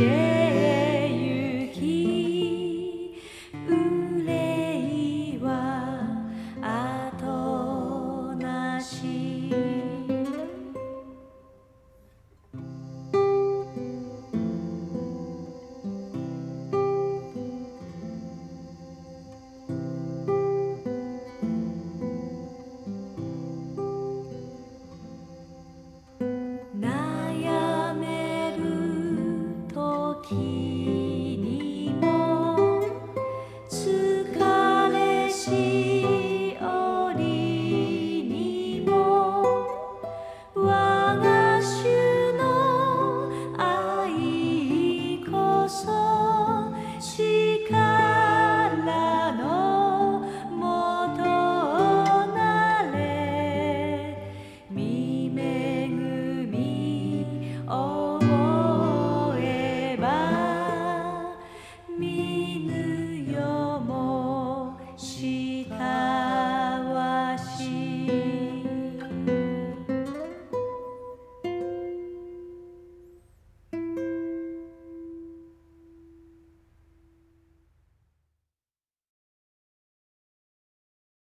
yeah.